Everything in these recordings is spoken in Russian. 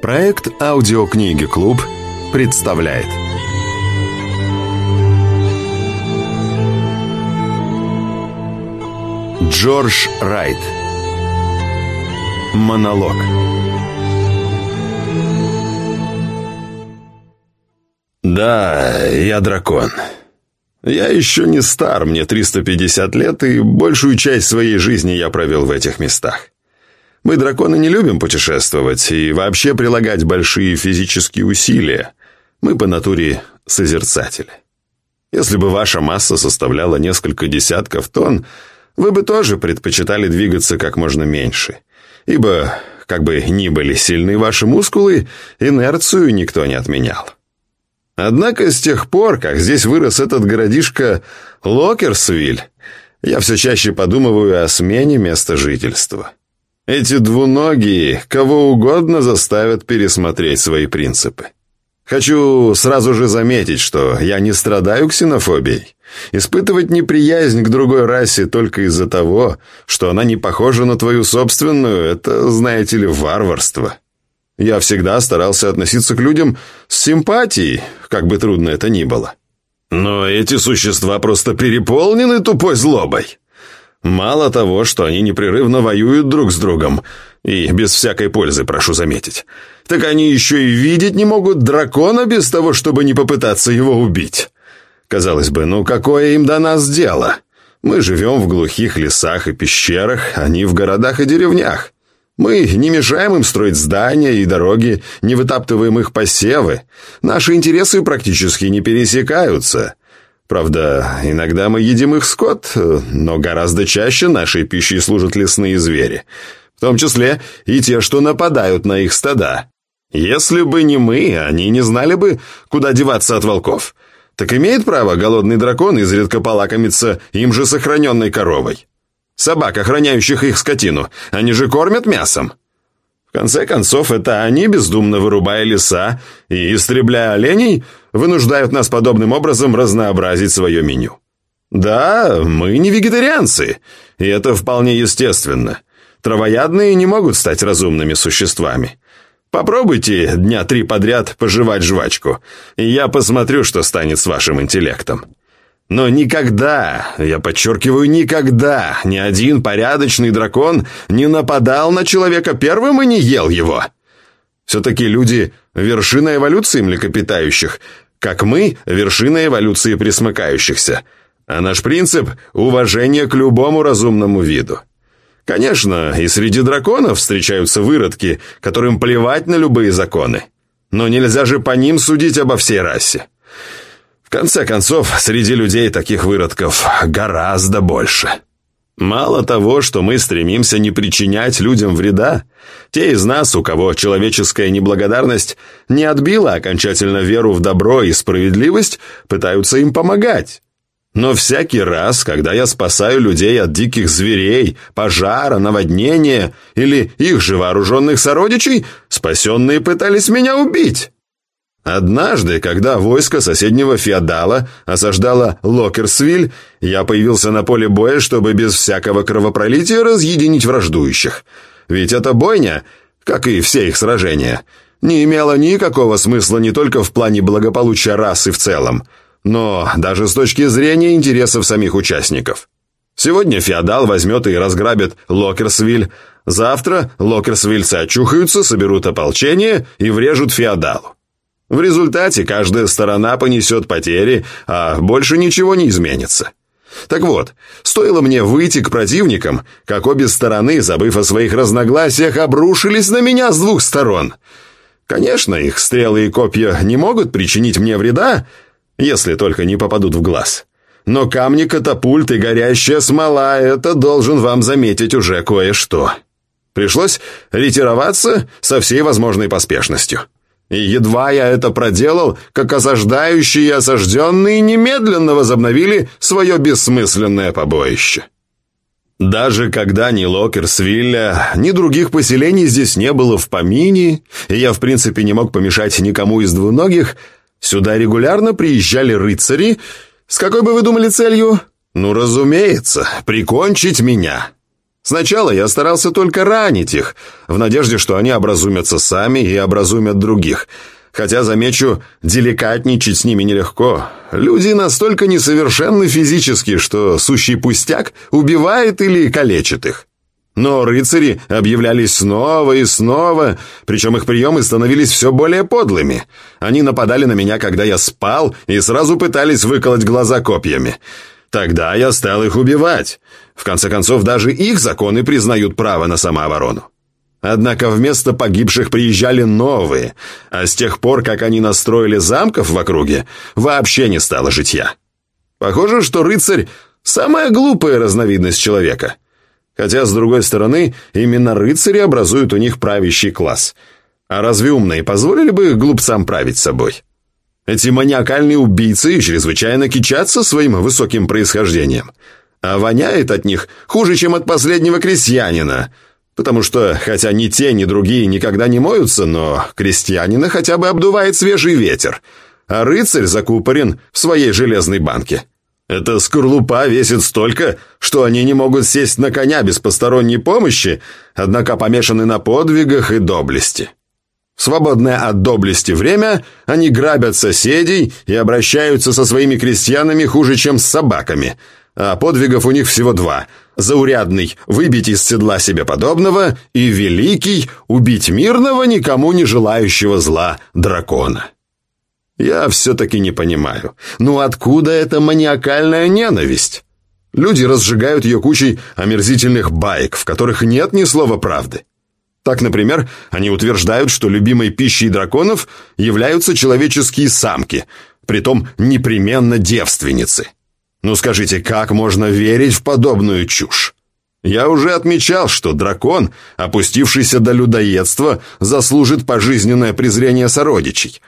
Проект «Аудиокниги Клуб» представляет Джордж Райт Монолог Да, я дракон. Я еще не стар, мне 350 лет, и большую часть своей жизни я провел в этих местах. Мы, драконы, не любим путешествовать и вообще прилагать большие физические усилия. Мы по натуре созерцатели. Если бы ваша масса составляла несколько десятков тонн, вы бы тоже предпочитали двигаться как можно меньше. Ибо, как бы ни были сильны ваши мускулы, инерцию никто не отменял. Однако с тех пор, как здесь вырос этот городишко Локерсвиль, я все чаще подумываю о смене места жительства. Эти двуногие кого угодно заставят пересмотреть свои принципы. Хочу сразу же заметить, что я не страдаю ксенофобией. Испытывать неприязнь к другой расе только из-за того, что она не похожа на твою собственную, это, знаете ли, варварство. Я всегда старался относиться к людям с симпатией, как бы трудно это ни было. Но эти существа просто переполнены тупой злобой. Мало того, что они непрерывно воюют друг с другом, и без всякой пользы, прошу заметить, так они еще и видеть не могут дракона без того, чтобы не попытаться его убить. Казалось бы, ну какое им до нас дело? Мы живем в глухих лесах и пещерах, они в городах и деревнях. Мы не мешаем им строить здания и дороги, не вытаптываем их посевы. Наши интересы практически не пересекаются. Правда, иногда мы едим их скот, но гораздо чаще нашей пищей служат лесные звери, в том числе и те, что нападают на их стада. Если бы не мы, они не знали бы, куда деваться от волков. Так имеет право голодный дракон изредка полакомиться им же сохраненной коровой. Собак, охраняющих их скотину, они же кормят мясом. В конце концов, это они, бездумно вырубая леса и истребляя оленей, вынуждают нас подобным образом разнообразить свое меню. Да, мы не вегетарианцы, и это вполне естественно. Травоядные не могут стать разумными существами. Попробуйте дня три подряд пожевать жвачку, и я посмотрю, что станет с вашим интеллектом. Но никогда, я подчеркиваю, никогда ни один порядочный дракон не нападал на человека первым и не ел его. Все-таки люди – вершина эволюции млекопитающих, как мы – вершина эволюции присмыкающихся. А наш принцип – уважение к любому разумному виду. Конечно, и среди драконов встречаются выродки, которым плевать на любые законы. Но нельзя же по ним судить обо всей расе. В конце концов, среди людей таких выродков гораздо больше. Мало того, что мы стремимся не причинять людям вреда, те из нас, у кого человеческая неблагодарность не отбила окончательно веру в добро и справедливость, пытаются им помогать. Но всякий раз, когда я спасаю людей от диких зверей, пожара, наводнения или их же вооруженных сородичей, спасенные пытались меня убить. Однажды, когда войско соседнего феодала осаждало Локерсвиль, я появился на поле боя, чтобы без всякого кровопролития разъединить враждующих. Ведь эта бойня, как и все их сражения, не имела никакого смысла не только в плане благополучия расы в целом, но даже с точки зрения интересов самих участников. Сегодня феодал возьмет и разграбит Локерсвиль, завтра локерсвильцы очухаются, соберут ополчение и врежут феодалу. В результате каждая сторона понесет потери, а больше ничего не изменится. Так вот, стоило мне выйти к противникам, как обе стороны, забыв о своих разногласиях, обрушились на меня с двух сторон. Конечно, их стрелы и копья не могут причинить мне вреда, если только не попадут в глаз. Но камни, катапульт и горящая смола — это должен вам заметить уже кое-что. Пришлось ретироваться со всей возможной поспешностью. И едва я это проделал, как осаждающие и осажденные немедленно возобновили свое бессмысленное побоище. Даже когда ни Локерсвилля, ни других поселений здесь не было в помине, и я, в принципе, не мог помешать никому из двуногих, сюда регулярно приезжали рыцари. С какой бы вы думали целью? Ну, разумеется, прикончить меня. Сначала я старался только ранить их, в надежде, что они образумятся сами и образумят других. Хотя, замечу, деликатничать с ними нелегко. Люди настолько несовершенны физически, что сущий пустяк убивает или калечит их. Но рыцари объявлялись снова и снова, причем их приемы становились все более подлыми. Они нападали на меня, когда я спал, и сразу пытались выколоть глаза копьями. Тогда я стал их убивать. В конце концов, даже их законы признают право на самооборону. Однако вместо погибших приезжали новые, а с тех пор, как они настроили замков в округе, вообще не стало житья. Похоже, что рыцарь – самая глупая разновидность человека. Хотя, с другой стороны, именно рыцари образуют у них правящий класс. А разве умные позволили бы глупцам править собой? Эти маниакальные убийцы чрезвычайно кичатся своим высоким происхождением – а воняет от них хуже, чем от последнего крестьянина. Потому что, хотя ни те, ни другие никогда не моются, но крестьянина хотя бы обдувает свежий ветер, а рыцарь закупорен в своей железной банке. Эта скорлупа весит столько, что они не могут сесть на коня без посторонней помощи, однако помешаны на подвигах и доблести. Свободное от доблести время они грабят соседей и обращаются со своими крестьянами хуже, чем с собаками – а подвигов у них всего два. Заурядный – выбить из седла себе подобного, и великий – убить мирного, никому не желающего зла дракона. Я все-таки не понимаю, ну откуда эта маниакальная ненависть? Люди разжигают ее кучей омерзительных баек, в которых нет ни слова правды. Так, например, они утверждают, что любимой пищей драконов являются человеческие самки, притом непременно девственницы – ну скажите, как можно верить в подобную чушь? Я уже отмечал, что дракон, опустившийся до людоедства, заслужит пожизненное презрение сородичей.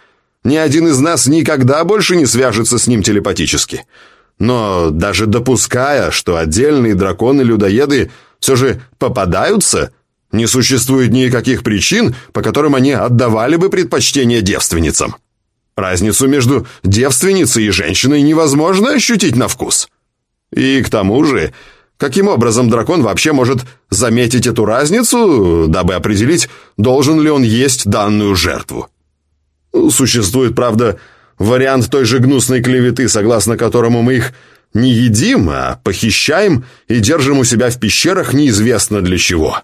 Ни один из нас никогда больше не свяжется с ним телепатически. Но даже допуская, что отдельные драконы-людоеды все же попадаются, не существует никаких причин, по которым они отдавали бы предпочтение девственницам. Разницу между девственницей и женщиной невозможно ощутить на вкус. И к тому же, каким образом дракон вообще может заметить эту разницу, дабы определить, должен ли он есть данную жертву? Существует, правда, вариант той же гнусной клеветы, согласно которому мы их не едим, а похищаем и держим у себя в пещерах неизвестно для чего.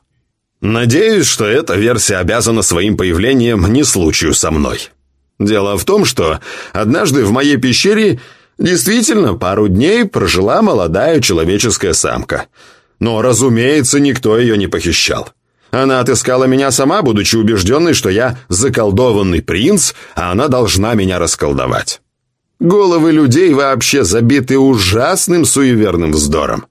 Надеюсь, что эта версия обязана своим появлением не случаю со мной. Дело в том, что однажды в моей пещере действительно пару дней прожила молодая человеческая самка. Но, разумеется, никто ее не похищал. Она отыскала меня сама, будучи убежденной, что я заколдованный принц, а она должна меня расколдовать. Головы людей вообще забиты ужасным суеверным вздором.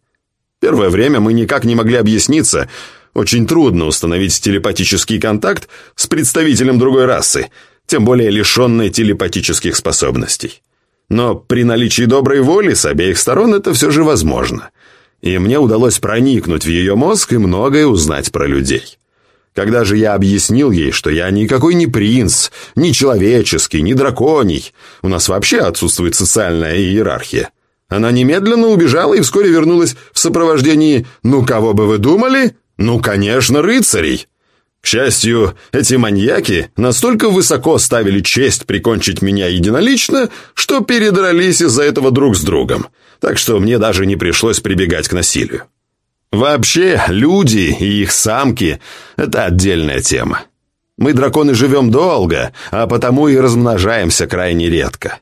Первое время мы никак не могли объясниться. Очень трудно установить телепатический контакт с представителем другой расы – тем более лишенной телепатических способностей. Но при наличии доброй воли с обеих сторон это все же возможно. И мне удалось проникнуть в ее мозг и многое узнать про людей. Когда же я объяснил ей, что я никакой не принц, ни человеческий, ни драконий, у нас вообще отсутствует социальная иерархия, она немедленно убежала и вскоре вернулась в сопровождении «Ну, кого бы вы думали? Ну, конечно, рыцарей!» К счастью, эти маньяки настолько высоко ставили честь прикончить меня единолично, что передрались из-за этого друг с другом, так что мне даже не пришлось прибегать к насилию. Вообще, люди и их самки – это отдельная тема. Мы, драконы, живем долго, а потому и размножаемся крайне редко.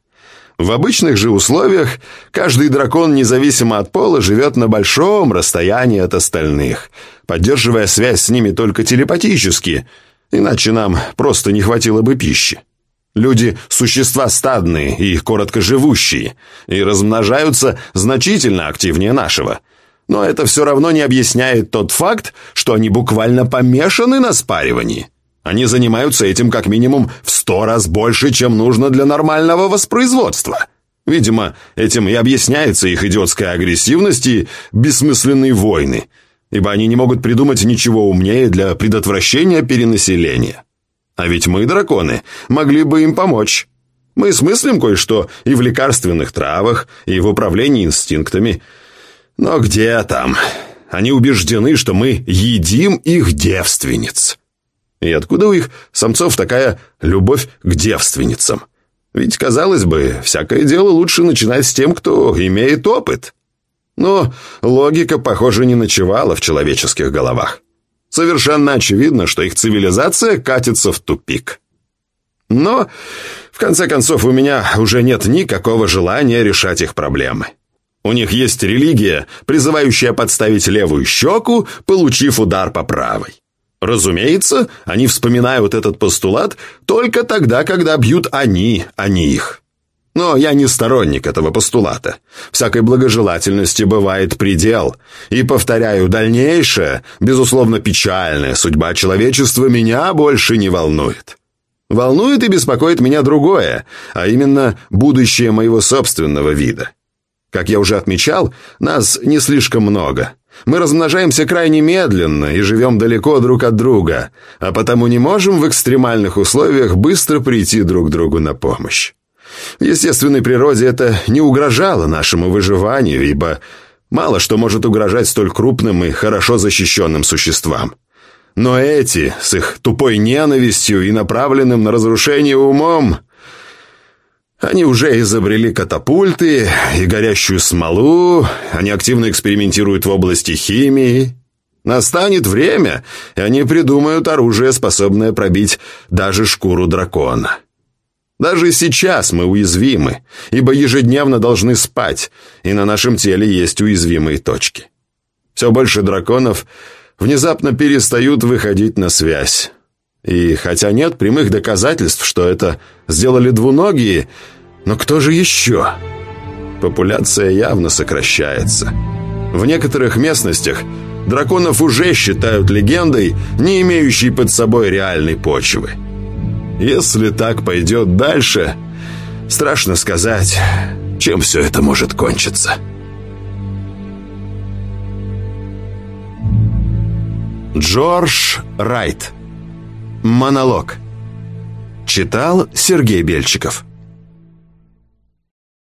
В обычных же условиях каждый дракон, независимо от пола, живет на большом расстоянии от остальных, поддерживая связь с ними только телепатически, иначе нам просто не хватило бы пищи. Люди – существа стадные и короткоживущие, и размножаются значительно активнее нашего. Но это все равно не объясняет тот факт, что они буквально помешаны на спаривании. Они занимаются этим как минимум в сто раз больше, чем нужно для нормального воспроизводства. Видимо, этим и объясняется их идиотская агрессивность и бессмысленные войны, ибо они не могут придумать ничего умнее для предотвращения перенаселения. А ведь мы, драконы, могли бы им помочь. Мы смыслим кое-что и в лекарственных травах, и в управлении инстинктами. Но где там? Они убеждены, что мы едим их девственниц. И откуда у их самцов такая любовь к девственницам? Ведь, казалось бы, всякое дело лучше начинать с тем, кто имеет опыт. Но логика, похоже, не ночевала в человеческих головах. Совершенно очевидно, что их цивилизация катится в тупик. Но, в конце концов, у меня уже нет никакого желания решать их проблемы. У них есть религия, призывающая подставить левую щеку, получив удар по правой. Разумеется, они вспоминают этот постулат только тогда, когда бьют они, а не их. Но я не сторонник этого постулата. Всякой благожелательности бывает предел. И, повторяю, дальнейшая, безусловно, печальная судьба человечества меня больше не волнует. Волнует и беспокоит меня другое, а именно будущее моего собственного вида. Как я уже отмечал, нас не слишком много – мы размножаемся крайне медленно и живем далеко друг от друга, а потому не можем в экстремальных условиях быстро прийти друг другу на помощь. Естественной природе это не угрожало нашему выживанию, ибо мало что может угрожать столь крупным и хорошо защищенным существам. Но эти, с их тупой ненавистью и направленным на разрушение умом, они уже изобрели катапульты и горящую смолу, они активно экспериментируют в области химии. Настанет время, и они придумают оружие, способное пробить даже шкуру дракона. Даже сейчас мы уязвимы, ибо ежедневно должны спать, и на нашем теле есть уязвимые точки. Все больше драконов внезапно перестают выходить на связь. И хотя нет прямых доказательств, что это сделали двуногие, но кто же еще? Популяция явно сокращается. В некоторых местностях драконов уже считают легендой, не имеющей под собой реальной почвы. Если так пойдет дальше, страшно сказать, чем все это может кончиться. Джордж Райт. Монолог. Читал Сергей Бельчиков